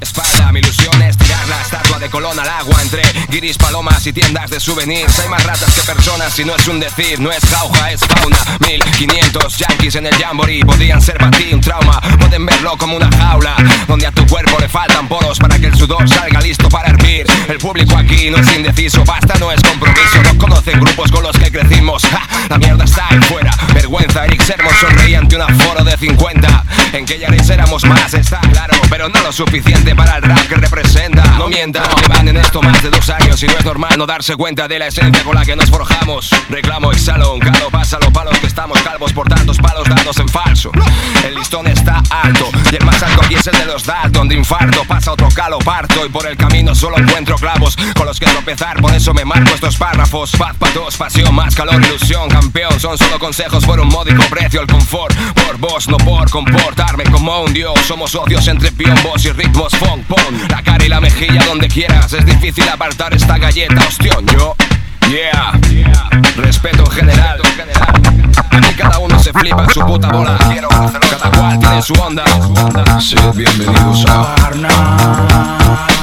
Espalda, mi ilusión es tirar la estatua de Colón al agua entre guiris, palomas y tiendas de souvenirs. Hay más ratas que personas si no es un decir, no es jauja, es fauna. 1500 yankees en el jamboree podrían ser para ti un trauma. Pueden verlo como una jaula donde a tu cuerpo le faltan poros para que el sudor salga listo para hervir. El público aquí no es indeciso, basta, no es compromiso. No conocen grupos con los que crecimos. la mierda está ahí fuera. Vergüenza, Eric Sermon sonreía ante un aforo de 50. En que ya éramos más, está claro, pero no lo suficiente para el rap que representa. No mientan, llevan en esto más de dos años y no es normal no darse cuenta de la esencia con la que nos forjamos. Reclamo, exhalo, un calo, pasa los palos que estamos calvos por tantos palos dados en falso. El listón está alto y el más alto aquí es el de los Dalton. De infarto pasa otro calo, parto y por el camino solo encuentro clavos con los que tropezar. Por eso me marco estos párrafos. Paz pa' dos, pasión, más calor, ilusión, campeón. Son solo consejos por un módico precio, el confort. Por vos, no por comportarme como un dios. Somos socios entre piombos y ritmos funk, pon la cara y la mejilla donde quieras. Es difícil apartar esta galleta, ostión. Yo, yeah, respeto en general. Aquí cada uno se flipa en su puta bola. Cada cual tiene su onda. Sed bienvenidos a